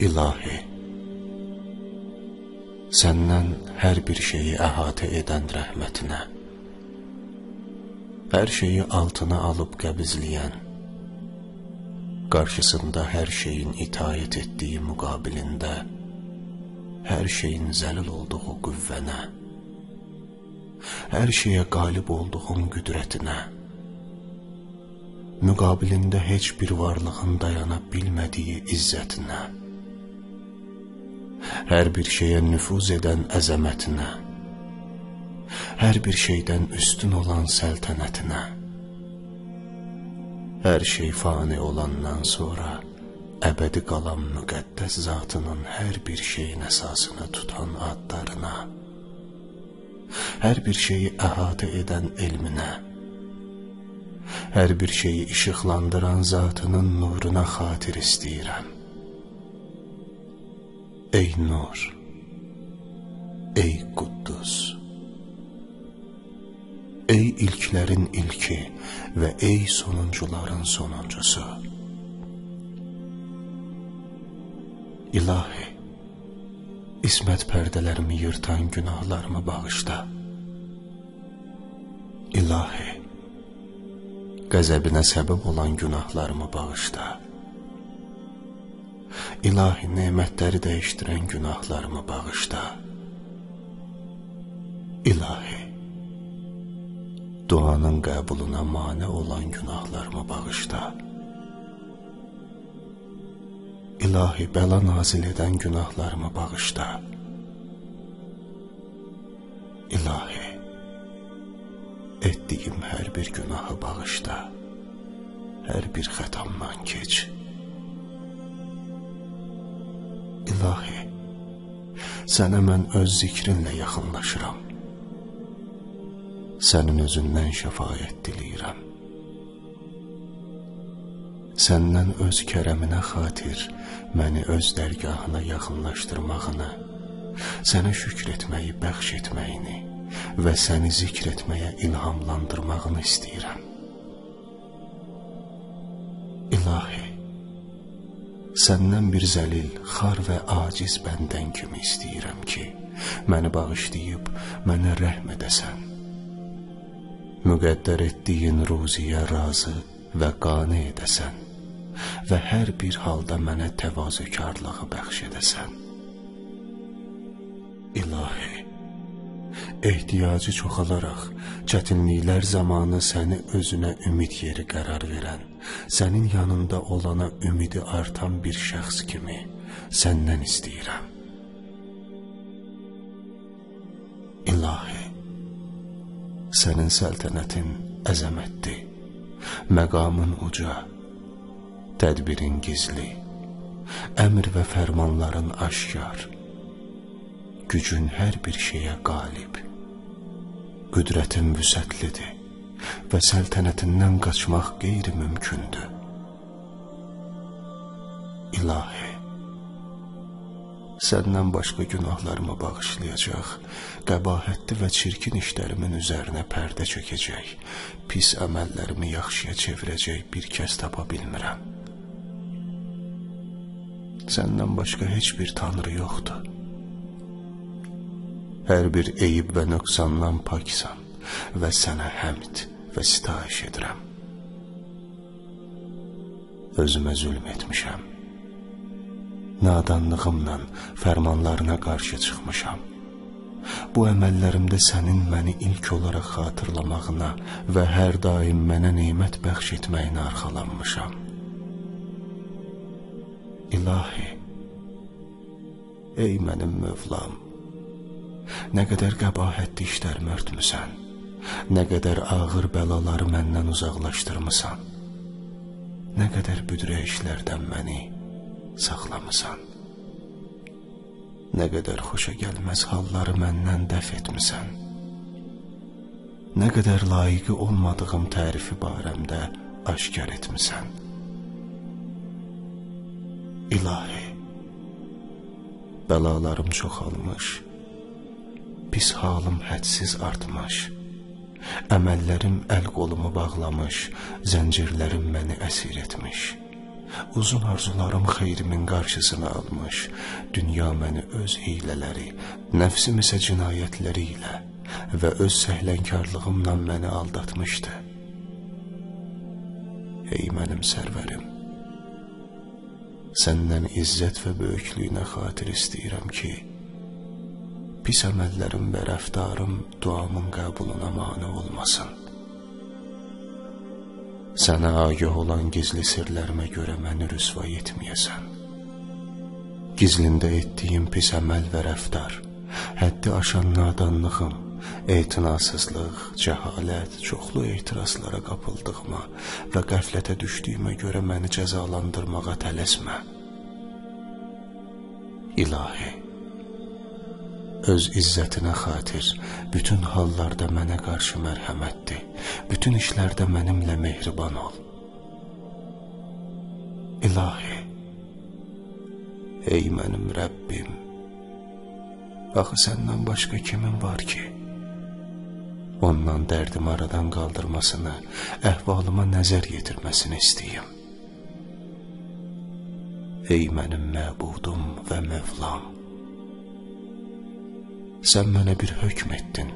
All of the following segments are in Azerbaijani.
İlahi, səndən hər bir şeyi əhatə edən rəhmətinə, hər şeyi altına alıb qəbizləyən, qarşısında hər şeyin itaət etdiyi müqabilində, hər şeyin zəlil olduğu qüvvənə, hər şeyə qalib olduğun qüdrətinə, müqabilində heç bir varlığın dayana bilmədiyi izzətinə, hər bir şeyə nüfuz edən əzəmətinə, hər bir şeydən üstün olan səltənətinə, hər şey fani olandan sonra əbədi qalan müqəddəs zatının hər bir şeyin əsasını tutan adlarına, hər bir şeyi əhatə edən elminə, hər bir şeyi işıqlandıran zatının nuruna xatir istəyirəm. Ey nur, ey Quddus, ey ilklərin ilki və ey sonuncuların sonuncusu. İlahi, ismət pərdələrimi yırtan günahlarımı bağışla. İlahi, qəzəbinə səbəb olan günahlarımı bağışla. İlahi nemətləri dəyişdirən günahlarımı bağışla. İlahi, duanın qəbuluna mane olan günahlarımı bağışla. İlahi, bəla nazil edən günahlarımı bağışla. İlahi, etdiyim hər bir günahı bağışla, hər bir xətamdan keç. İlahi, sənə mən öz zikrinlə yaxınlaşıram. Sənin özündən şəfayət diləyirəm. Səndən öz kərəminə xatir məni öz dərgahına yaxınlaşdırmağını, sənə şükr etməyi bəxş etməyini, və səni zikr etməyə ilhamlandırmağını istəyirəm. İlahi, səndən bir zəlil, xar və aciz bəndən kimi istəyirəm ki, məni bağışlayıb mənə rəhm edəsən. Müqəddər etdiyin ruziyə razı və qane edəsən və hər bir halda mənə təvazökarlığı bəxş edəsən. İlahi, ehtiyacı çoxalaraq, çətinliklər zamanı səni özünə ümid yeri qərar verən, sənin yanında olana ümidi artan bir şəxs kimi səndən istəyirəm. İlahi, sənin səltənətin əzəmətdir, məqamın uca, tədbirin gizli, əmr və fərmanların aşkar, gücün hər bir şeyə qalib qüdrətin vüsətlidir və səltənətindən qaçmaq qeyri-mümkündür. İlahi, səndən başqa günahlarımı bağışlayacaq, qəbahətli və çirkin işlərimin üzərinə pərdə çökəcək, pis əməllərimi yaxşıya çevirəcək bir kəs tapa bilmirəm. Səndən başqa heç bir tanrı yoxdur hər bir eyib və nöqsandan paksan və sənə həmd və sitayiş edirəm. Özümə zülm etmişəm. Nadanlığımla fərmanlarına qarşı çıxmışam. Bu əməllərimdə sənin məni ilk olaraq xatırlamağına və hər daim mənə neymət bəxş etməyinə arxalanmışam. İlahi, ey mənim Mövlam, Nə qədər qəbahətli işlərimi örtmüsən, nə qədər ağır bəlaları məndən uzaqlaşdırmısan, nə qədər büdrə işlərdən məni saxlamısan, nə qədər xoşa gəlməz halları məndən dəf etmisən, nə qədər layiqi olmadığım tərifi barəmdə aşkar etmisən. İlahi, bəlalarım çoxalmış, pis halım hədsiz artmış. Əməllərim əl qolumu bağlamış, zəncirlərim məni əsir etmiş. Uzun arzularım xeyrimin qarşısını almış, dünya məni öz hiylələri, nəfsim isə cinayətləri ilə və öz səhlənkarlığımla məni aldatmışdı. Ey mənim sərvərim, səndən izzət və böyüklüyünə xatir istəyirəm ki, pis əməllərim və rəftarım duamın qəbuluna mane olmasın. Sənə agah olan gizli sirlərimə görə məni rüsva etməyəsən. Gizlində etdiyim pis əməl və rəftar, həddi aşan nadanlığım, etinasızlıq, cəhalət, çoxlu etirazlara qapıldığıma və qəflətə düşdüyümə görə məni cəzalandırmağa tələsmə. İlahi, öz izzətinə xatir bütün hallarda mənə qarşı mərhəmətdir. Bütün işlərdə mənimlə mehriban ol. İlahi, ey mənim Rəbbim, axı səndən başqa kimin var ki? Ondan dərdim aradan qaldırmasını, əhvalıma nəzər yetirməsini istəyim. Ey mənim məbudum və Mövlam, Sən mənə bir hökm etdin,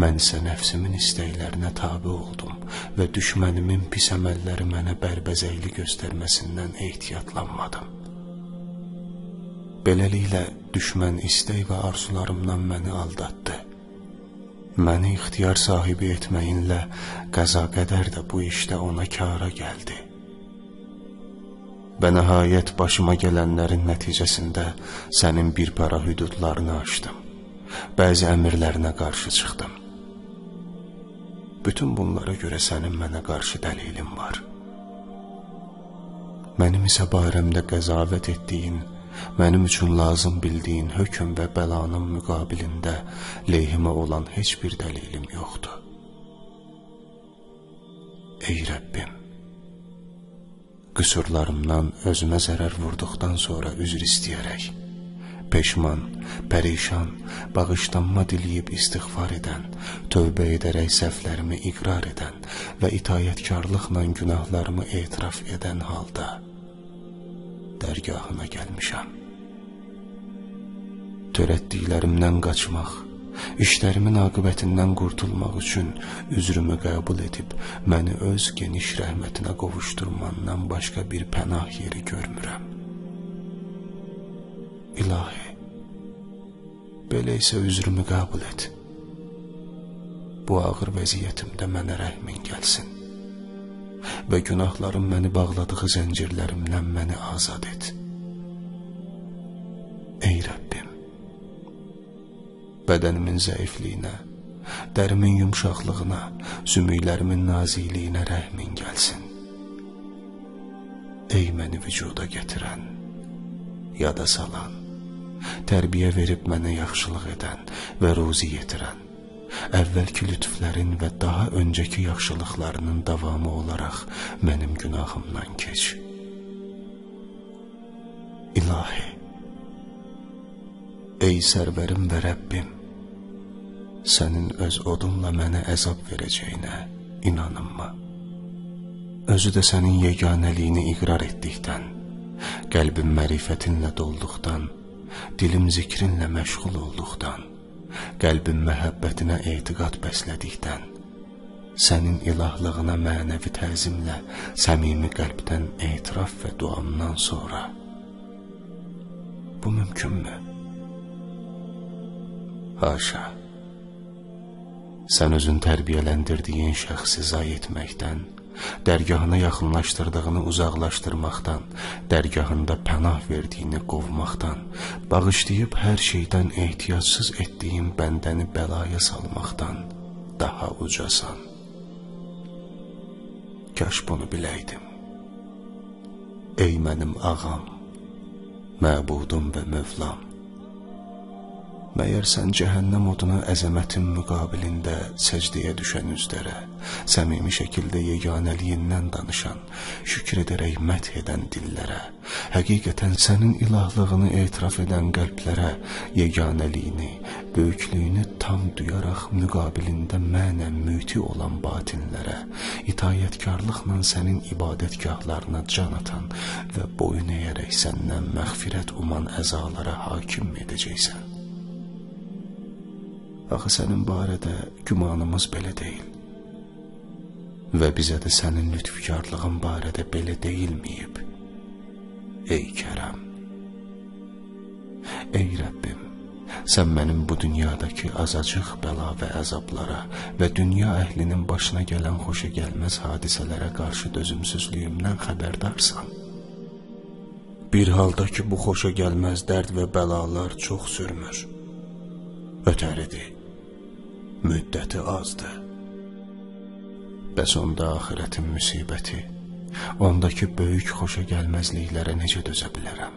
mən isə nəfsimin istəklərinə tabi oldum və düşmənimin pis əməlləri mənə bərbəzəkli göstərməsindən ehtiyatlanmadım. Beləliklə, düşmən istək və arzularımdan məni aldatdı. Məni ixtiyar sahibi etməyinlə qəza qədər də bu işdə ona kara gəldi. Və nəhayət başıma gələnlərin nəticəsində sənin bir para hüdudlarını aşdım bəzi əmirlərinə qarşı çıxdım. Bütün bunlara görə sənin mənə qarşı dəlilin var. Mənim isə barəmdə qəzavət etdiyin, mənim üçün lazım bildiyin hökm və bəlanın müqabilində leyhimə olan heç bir dəlilim yoxdur. Ey Rəbbim, qüsurlarımdan özümə zərər vurduqdan sonra üzr istəyərək, peşman, pərişan, bağışlanma diləyib istiğfar edən, tövbə edərək səhvlərimi iqrar edən və itayətkarlıqla günahlarımı etiraf edən halda dərgahına gəlmişəm. Törətdiklərimdən qaçmaq, işlərimin aqibətindən qurtulmaq üçün üzrümü qəbul edib məni öz geniş rəhmətinə qovuşturmandan başqa bir pənah yeri görmürəm. İlahi, belə isə üzrümü qəbul et. Bu ağır vəziyyətimdə mənə rəhmin gəlsin və günahlarım məni bağladığı zəncirlərimdən məni azad et. Ey Rəbbim, bədənimin zəifliyinə, dərimin yumşaqlığına, sümüklərimin nazikliyinə rəhmin gəlsin. Ey məni vücuda gətirən, yada salan, tərbiyə verib mənə yaxşılıq edən və ruzi yetirən, əvvəlki lütflərin və daha öncəki yaxşılıqlarının davamı olaraq mənim günahımdan keç. İlahi, ey sərvərim və Rəbbim, sənin öz odunla mənə əzab verəcəyinə inanınma. Özü də sənin yeganəliyini iqrar etdikdən, qəlbim mərifətinlə dolduqdan, dilim zikrinlə məşğul olduqdan, qəlbim məhəbbətinə etiqad bəslədikdən, sənin ilahlığına mənəvi təzimlə səmimi qəlbdən etiraf və duamdan sonra bu mümkünmü? Haşa, sən özün tərbiyələndirdiyin şəxsi zay etməkdən, dərgahına yaxınlaşdırdığını uzaqlaşdırmaqdan, dərgahında pənah verdiyini qovmaqdan, bağışlayıb hər şeydən ehtiyacsız etdiyin bəndəni bəlaya salmaqdan daha ucasan. Kaş bunu biləydim. Ey mənim ağam, məbudum və mövlam, Məyər sən cəhənnəm oduna əzəmətin müqabilində səcdəyə düşən üzlərə, səmimi şəkildə yeganəliyindən danışan, şükür edərək məth edən dillərə, həqiqətən sənin ilahlığını etiraf edən qəlblərə, yeganəliyini, böyüklüyünü tam duyaraq müqabilində mənən müti olan batinlərə, itayətkarlıqla sənin ibadətgahlarına can atan və boyun əyərək səndən məğfirət uman əzalara hakim edəcəksən. Axı sənin barədə gümanımız belə deyil. Və bizə də sənin lütfkarlığın barədə belə deyilməyib. Ey Kərəm. Ey Rəbbim, sən mənim bu dünyadakı azacıq bəla və əzablara və dünya əhlinin başına gələn xoşa gəlməz hadisələrə qarşı dözümsüzlüyümdən xəbərdarsan. Bir halda ki, bu xoşa gəlməz dərd və bəlalar çox sürmür. Ötəridir müddəti azdır. Bəs onda axirətin müsibəti, ondakı böyük xoşa gəlməzliklərə necə dözə bilərəm?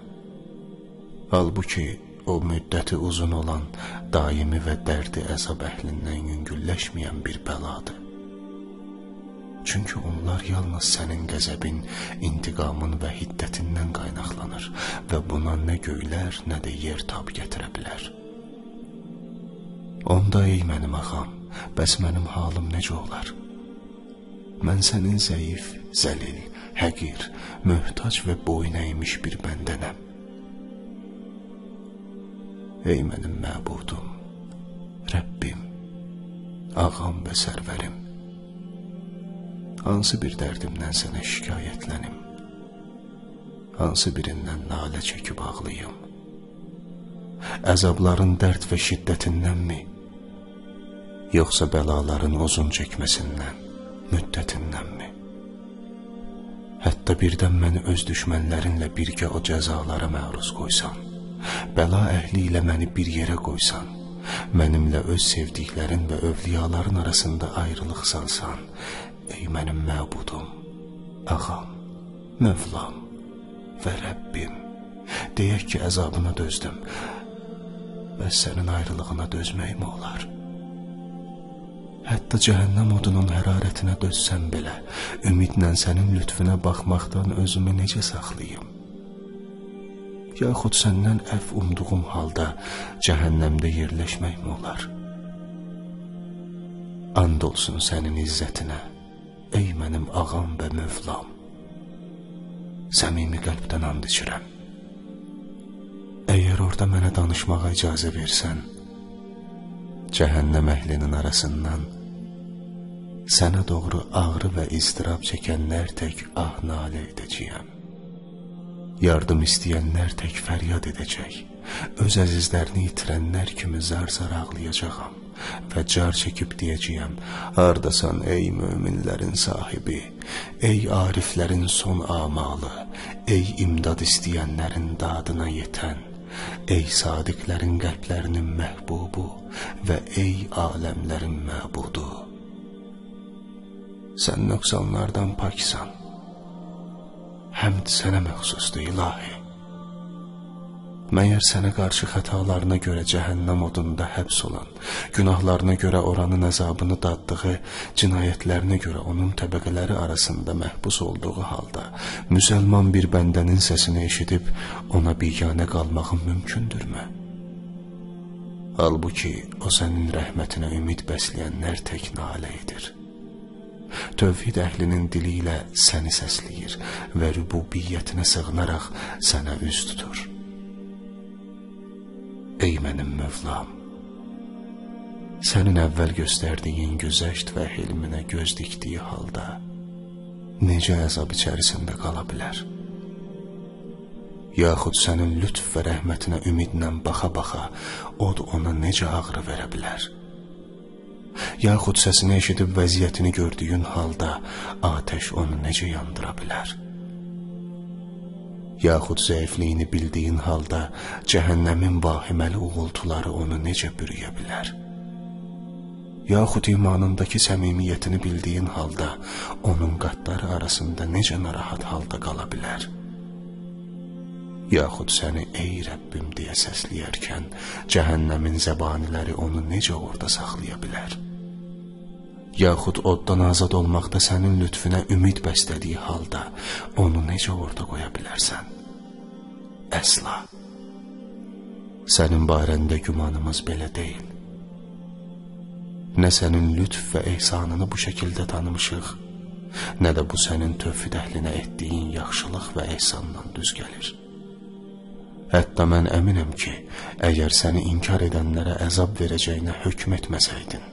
Halbuki o müddəti uzun olan, daimi və dərdi əzab əhlindən yüngülləşməyən bir bəladır. Çünki onlar yalnız sənin qəzəbin, intiqamın və hiddətindən qaynaqlanır və buna nə göylər, nə də yer tab gətirə bilər. Onda ey mənim ağam, bəs mənim halım necə olar? Mən sənin zəif, zəlil, həqir, möhtac və boyun əymiş bir bəndənəm. Ey mənim məbudum, Rəbbim, ağam və sərvərim, hansı bir dərdimdən sənə şikayətlənim, hansı birindən nalə çəkib ağlayım, əzabların dərd və şiddətindənmi, yoxsa bəlaların uzun çəkməsindən, müddətindənmi? Hətta birdən məni öz düşmənlərinlə birgə o cəzalara məruz qoysan, bəla əhli ilə məni bir yerə qoysan, mənimlə öz sevdiklərin və övliyaların arasında ayrılıq salsan, ey mənim məbudum, ağam, mövlam və Rəbbim, deyək ki, əzabına dözdüm, bəs sənin ayrılığına dözməkmi olar?' Hətta cəhənnəm odunun hərarətinə dözsəm belə, ümidlə sənin lütfünə baxmaqdan özümü necə saxlayım? Yaxud səndən əf umduğum halda cəhənnəmdə yerləşməkmi olar? And olsun sənin izzətinə, ey mənim ağam və mövlam. Səmimi qəlbdən and içirəm. Əgər orada mənə danışmağa icazə versən, cəhənnəm əhlinin arasından sənə doğru ağrı və istirab çəkənlər tək ah nalə edəcəyəm. Yardım istəyənlər tək fəryad edəcək. Öz əzizlərini itirənlər kimi zar-zar ağlayacağam və car çəkib deyəcəyəm: Hardasan ey möminlərin sahibi, ey ariflərin son amalı, ey imdad istəyənlərin dadına yetən Ey sadiqlərin qəlblərinin məhbubu və ey aləmlərin məbudu. Sən nöqsanlardan paksan. Həmd sənə məxsusdur ilahi. Məyər sənə qarşı xətalarına görə cəhənnəm odunda həbs olan, günahlarına görə oranın əzabını daddığı, cinayətlərinə görə onun təbəqələri arasında məhbus olduğu halda, müsəlman bir bəndənin səsini eşidib ona biganə qalmağın mümkündürmü? Halbuki o sənin rəhmətinə ümid bəsləyənlər tək nalə edir. Tövhid əhlinin dili ilə səni səsləyir və rübubiyyətinə sığınaraq sənə üz tutur. Ey mənim Mövlam, sənin əvvəl göstərdiyin güzəşt və hilminə göz dikdiyi halda necə əzab içərisində qala bilər? Yaxud sənin lütf və rəhmətinə ümidlə baxa-baxa od ona necə ağrı verə bilər? Yaxud səsini eşidib vəziyyətini gördüyün halda atəş onu necə yandıra bilər? yaxud zəifliyini bildiyin halda cəhənnəmin vahiməli uğultuları onu necə bürüyə bilər? Yaxud imanındakı səmimiyyətini bildiyin halda onun qatları arasında necə narahat halda qala bilər? Yaxud səni ey Rəbbim deyə səsləyərkən cəhənnəmin zəbaniləri onu necə orada saxlaya bilər? Yaxud oddan azad olmaqda sənin lütfünə ümid bəslədiyi halda onu necə orada qoya bilərsən? Əsla. Sənin barəndə gümanımız belə deyil. Nə sənin lütf və ehsanını bu şəkildə tanımışıq, nə də bu sənin tövfid əhlinə etdiyin yaxşılıq və ehsandan düz gəlir. Hətta mən əminəm ki, əgər səni inkar edənlərə əzab verəcəyinə hökm etməsəydin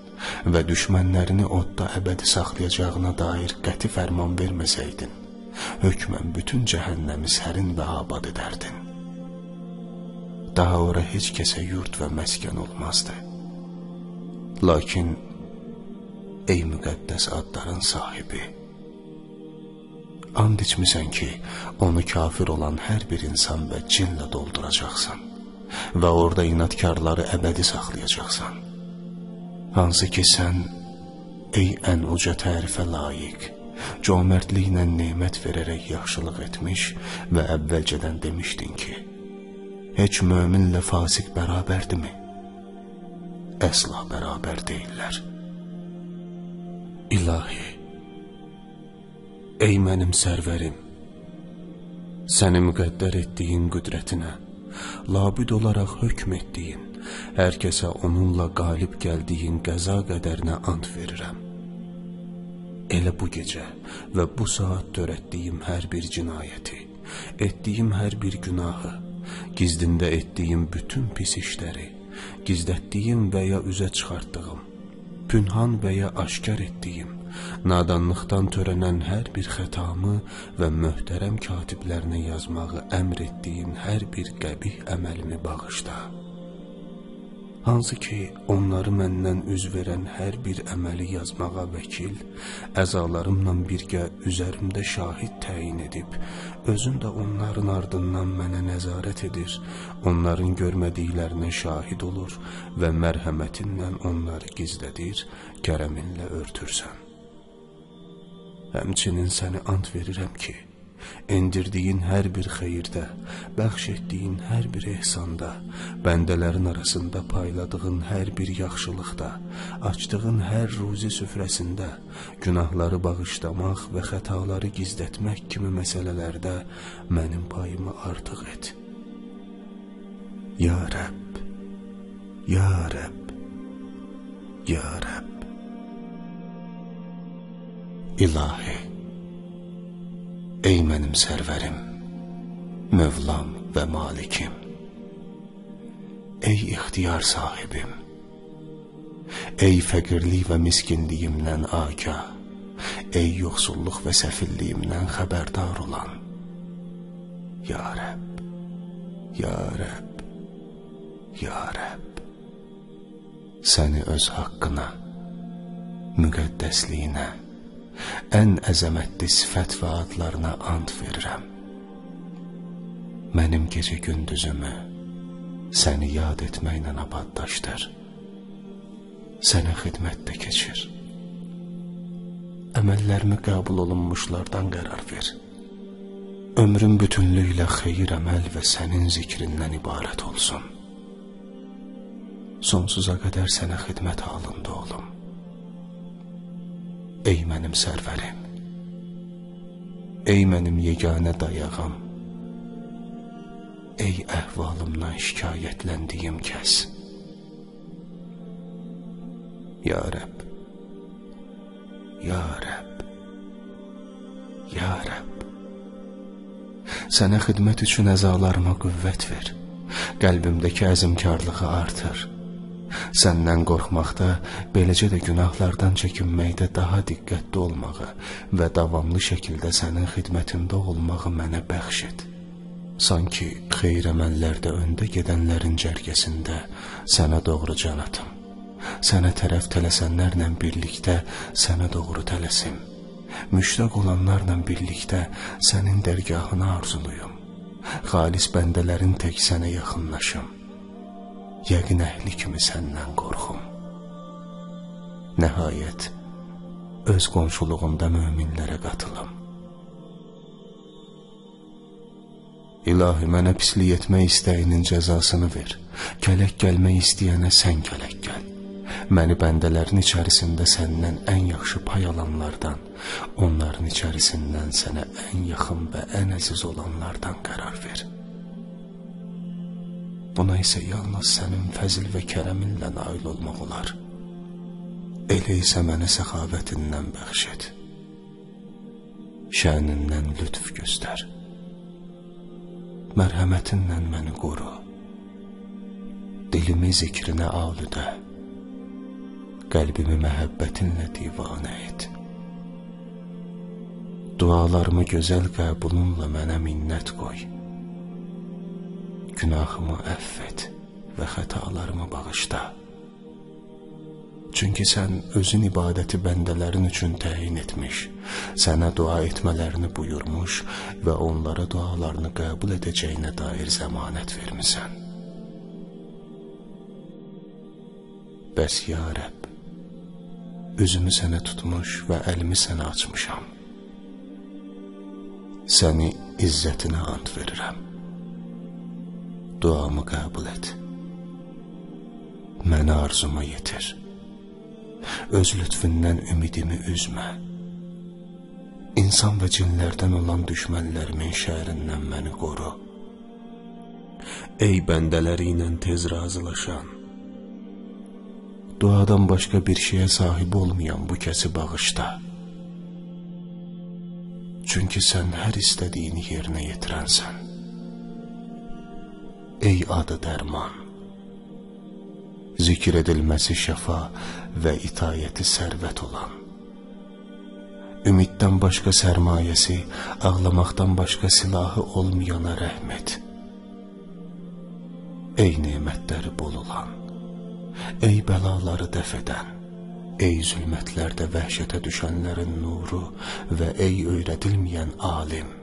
və düşmənlərini odda əbədi saxlayacağına dair qəti fərman verməsəydin, hökmən bütün cəhənnəmi sərin və abad edərdin. Daha ora heç kəsə yurt və məskən olmazdı. Lakin, ey müqəddəs adların sahibi, and içmisən ki, onu kafir olan hər bir insan və cinlə dolduracaqsan və orada inatkarları əbədi saxlayacaqsan. Hansı ki sən, ey ən uca tərifə layiq, cömertliklə nemət verərək yaxşılıq etmiş və əvvəlcədən demişdin ki, heç möminlə fasik bərabərdimi? Əsla bərabər deyirlər. İlahi, ey mənim sərvərim, səni müqəddər etdiyin qüdrətinə, labüd olaraq hökm etdiyin, hər kəsə onunla qalib gəldiyin qəza qədərinə ant verirəm. Elə bu gecə və bu saat törətdiyim hər bir cinayəti, etdiyim hər bir günahı, gizlində etdiyim bütün pis işləri, gizlətdiyim və ya üzə çıxartdığım, pünhan və ya aşkar etdiyim, nadanlıqdan törənən hər bir xətamı və möhtərəm katiblərinə yazmağı əmr etdiyin hər bir qəbih əməlimi bağışla. Hansı ki, onları məndən üz verən hər bir əməli yazmağa vəkil, əzalarımla birgə üzərimdə şahid təyin edib, özün də onların ardından mənə nəzarət edir, onların görmədiklərinə şahid olur və mərhəmətinlə onları gizlədir, kərəminlə örtürsən. Həmçinin səni ant verirəm ki, endirdiyin hər bir xeyirdə, bəxş etdiyin hər bir ehsanda, bəndələrin arasında payladığın hər bir yaxşılıqda, açdığın hər ruzi süfrəsində, günahları bağışlamaq və xətaları gizlətmək kimi məsələlərdə mənim payımı artıq et. Ya Rəbb, Ya Rəbb, Ya Rəbb. İlahi Ey mənim sərvərim, Mövlam və Malikim, Ey ixtiyar sahibim, Ey fəqirlik və miskinliyimdən agah, Ey yoxsulluq və səfilliyimdən xəbərdar olan, Ya Rəbb, Ya Rəbb, Ya Rəbb, Səni öz haqqına, müqəddəsliyinə, ən əzəmətli sifət və adlarına and verirəm. Mənim gecə gündüzümü səni yad etməklə abaddaşdır. Sənə xidmətdə keçir. Əməllərimi qəbul olunmuşlardan qərar ver. Ömrüm bütünlüklə xeyir əməl və sənin zikrindən ibarət olsun. Sonsuza qədər sənə xidmət halında olum. Ey mənim sərvərim, ey mənim yeganə dayağım, ey əhvalımdan şikayətləndiyim kəs. Ya Rəbb, Ya Rəbb, Ya Rəbb, sənə xidmət üçün əzalarıma qüvvət ver, qəlbimdəki əzimkarlığı artır. Səndən qorxmaqda, beləcə də günahlardan çəkinməkdə daha diqqətli olmağı və davamlı şəkildə sənin xidmətində olmağı mənə bəxş et. Sanki xeyr əməllərdə öndə gedənlərin cərgəsində sənə doğru can atım. Sənə tərəf tələsənlərlə birlikdə sənə doğru tələsim. Müştaq olanlarla birlikdə sənin dərgahını arzuluyum. Xalis bəndələrin tək sənə yaxınlaşım yəqin əhli kimi səndən qorxum. Nəhayət, öz qonşuluğunda möminlərə qatılım. İlahi, mənə pislik etmək istəyinin cəzasını ver. Kələk gəlmək istəyənə sən kələk gəl. Məni bəndələrin içərisində səndən ən yaxşı pay alanlardan, onların içərisindən sənə ən yaxın və ən əziz olanlardan qərar ver. Buna isə yalnız sənin fəzil və kərəminlə nail olmaq olar. Elə isə mənə səxavətindən bəxş et. Şənindən lütf göstər mərhəmətinlə məni qoru. Dilimi zikrinə aludə, qəlbimi məhəbbətinlə divanə et. Dualarımı gözəl qəbulunla mənə minnət qoy. Günahımı əff et və xətalarımı bağışla. Çünki sən özün ibadəti bəndələrin üçün təyin etmiş, sənə dua etmələrini buyurmuş və onlara dualarını qəbul edəcəyinə dair zəmanət vermisən. Bəs ya Rəbb, üzümü sənə tutmuş və əlimi sənə açmışam. Səni izzətinə ant verirəm. Duamı qəbul et. Məni arzuma yetir öz lütfündən ümidimi üzmə. İnsan və cinlərdən olan düşmənlərimin şərindən məni qoru. Ey bəndələri ilə tez razılaşan, duadan başqa bir şeyə sahib olmayan bu kəsi bağışla. Çünki sən hər istədiyini yerinə yetirənsən. Ey adı dərman, zikr edilməsi şəfa və itayəti sərvət olan. Ümiddən başqa sərmayəsi, ağlamaqdan başqa silahı olmayana rəhmət. Ey nemətləri bol olan, ey bəlaları dəf edən, ey zülmətlərdə vəhşətə düşənlərin nuru və ey öyrədilməyən alim.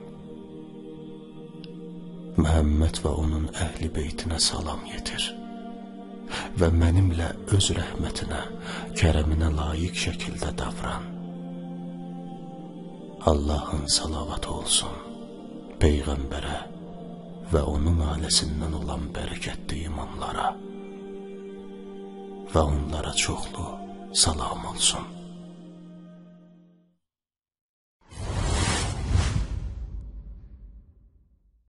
Məhəmməd və onun əhli beytinə salam yetir və mənimlə öz rəhmətinə, kərəminə layiq şəkildə davran. Allahın salavatı olsun Peyğəmbərə və onun ailəsindən olan bərəkətli imanlara və onlara çoxlu salam olsun.